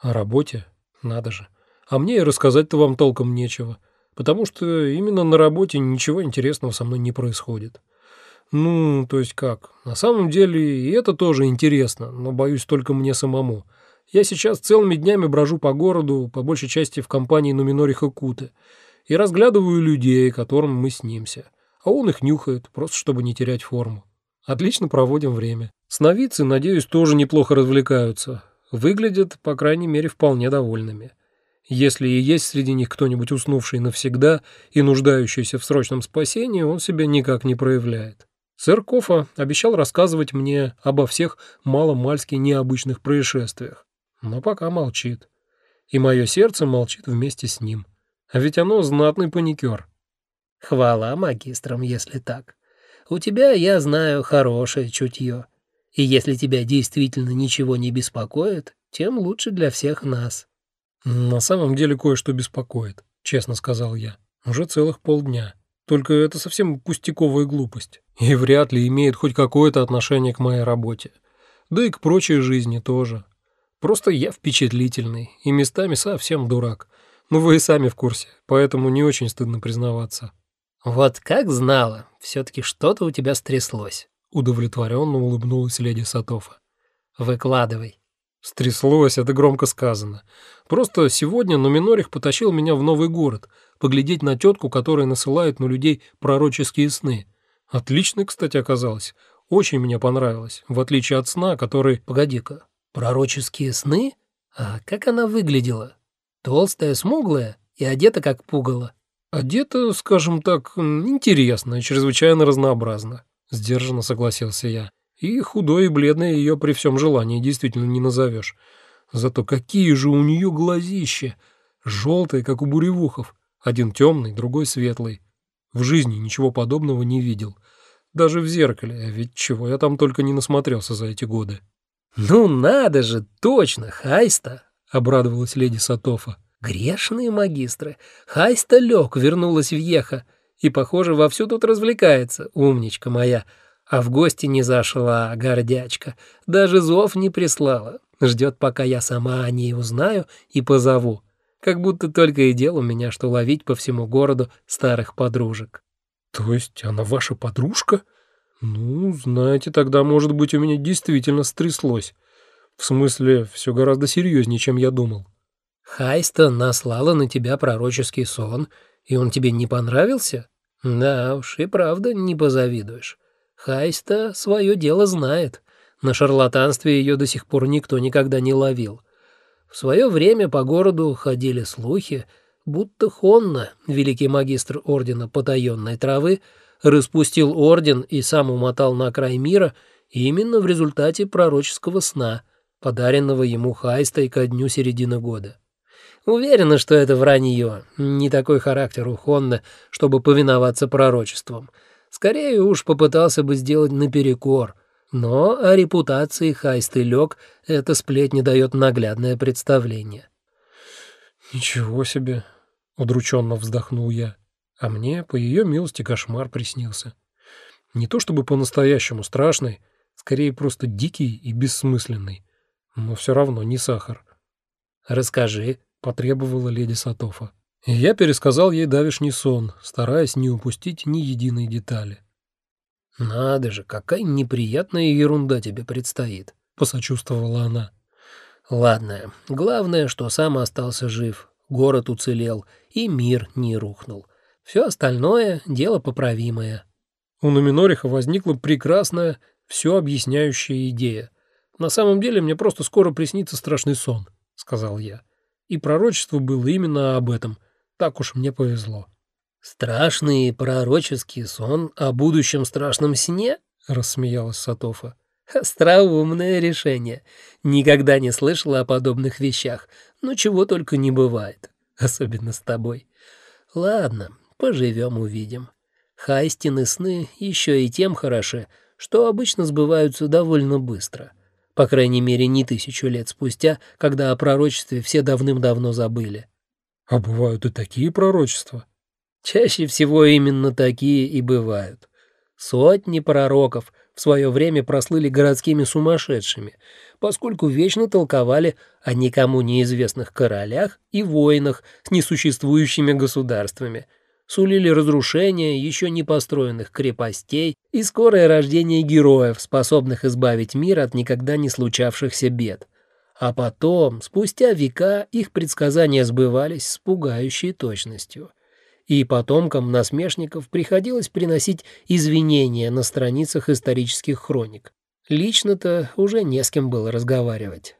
О работе? Надо же. А мне и рассказать-то вам толком нечего, потому что именно на работе ничего интересного со мной не происходит. Ну, то есть как? На самом деле и это тоже интересно, но боюсь только мне самому. Я сейчас целыми днями брожу по городу, по большей части в компании Нуминориха Куты, и разглядываю людей, которым мы снимся. А он их нюхает, просто чтобы не терять форму. Отлично проводим время. Сновидцы, надеюсь, тоже неплохо развлекаются. Выглядят, по крайней мере, вполне довольными. Если и есть среди них кто-нибудь уснувший навсегда и нуждающийся в срочном спасении, он себя никак не проявляет. Сэр Кофа обещал рассказывать мне обо всех маломальски необычных происшествиях, но пока молчит. И мое сердце молчит вместе с ним. А ведь оно знатный паникер. Хвала магистрам, если так. У тебя, я знаю, хорошее чутье. И если тебя действительно ничего не беспокоит, тем лучше для всех нас. На самом деле кое-что беспокоит, честно сказал я. Уже целых полдня. Только это совсем пустяковая глупость. И вряд ли имеет хоть какое-то отношение к моей работе. Да и к прочей жизни тоже. Просто я впечатлительный и местами совсем дурак. Ну вы и сами в курсе, поэтому не очень стыдно признаваться. Вот как знала, все-таки что-то у тебя стряслось. Удовлетворенно улыбнулась леди Сатофа. Выкладывай. Стряслось, это громко сказано. Просто сегодня Нуминорих потащил меня в новый город, поглядеть на тетку, которая насылает на людей пророческие сны. Отлично, кстати, оказалось. Очень мне понравилось, в отличие от сна, который... Погоди-ка, пророческие сны? А как она выглядела? Толстая, смуглая и одета как пугало. Одета, скажем так, интересно и чрезвычайно разнообразно. Сдержанно согласился я. И худой и бледной ее при всем желании действительно не назовешь. Зато какие же у нее глазища! Желтые, как у буревухов. Один темный, другой светлый. В жизни ничего подобного не видел. Даже в зеркале, ведь чего я там только не насмотрелся за эти годы. «Ну надо же, точно, Хайста!» — обрадовалась леди Сатофа. «Грешные магистры! Хайста лег, вернулась в Еха, и, похоже, вовсю тут развлекается, умничка моя. А в гости не зашла, гордячка, даже зов не прислала. Ждет, пока я сама о ней узнаю и позову как будто только и дел у меня, что ловить по всему городу старых подружек. То есть она ваша подружка? Ну, знаете, тогда, может быть, у меня действительно стряслось. В смысле, все гораздо серьезнее, чем я думал. Хайста наслала на тебя пророческий сон, и он тебе не понравился? Да уж, и правда не позавидуешь. Хайста свое дело знает. На шарлатанстве ее до сих пор никто никогда не ловил. В свое время по городу ходили слухи, будто Хонна, великий магистр ордена потаенной травы, распустил орден и сам умотал на край мира именно в результате пророческого сна, подаренного ему Хайстой ко дню середины года. Уверена, что это вранье, не такой характер у Хонна, чтобы повиноваться пророчествам. Скорее уж попытался бы сделать наперекор, но о репутации Хайсты лег эта сплетня дает наглядное представление. «Ничего себе!» — удрученно вздохнул я. А мне, по ее милости, кошмар приснился. Не то чтобы по-настоящему страшный, скорее просто дикий и бессмысленный, но все равно не сахар. «Расскажи», — потребовала леди Сатофа. И я пересказал ей давишний сон, стараясь не упустить ни единой детали. «Надо же, какая неприятная ерунда тебе предстоит», — посочувствовала она. «Ладно, главное, что сам остался жив, город уцелел, и мир не рухнул. Все остальное — дело поправимое». У Нуминориха возникла прекрасная, все объясняющая идея. «На самом деле мне просто скоро приснится страшный сон», — сказал я. И пророчество было именно об этом. Так уж мне повезло. «Страшный пророческий сон о будущем страшном сне?» — рассмеялась Сатофа. «Остроумное решение. Никогда не слышала о подобных вещах, но чего только не бывает, особенно с тобой. Ладно, поживем-увидим. Хайстины сны еще и тем хороши, что обычно сбываются довольно быстро. По крайней мере, не тысячу лет спустя, когда о пророчестве все давным-давно забыли. А бывают и такие пророчества? Чаще всего именно такие и бывают. Сотни пророков в свое время прослыли городскими сумасшедшими, поскольку вечно толковали о никому неизвестных королях и воинах с несуществующими государствами, сулили разрушение еще не построенных крепостей и скорое рождение героев, способных избавить мир от никогда не случавшихся бед. А потом, спустя века, их предсказания сбывались с пугающей точностью. И потомкам насмешников приходилось приносить извинения на страницах исторических хроник. Лично-то уже не с кем было разговаривать.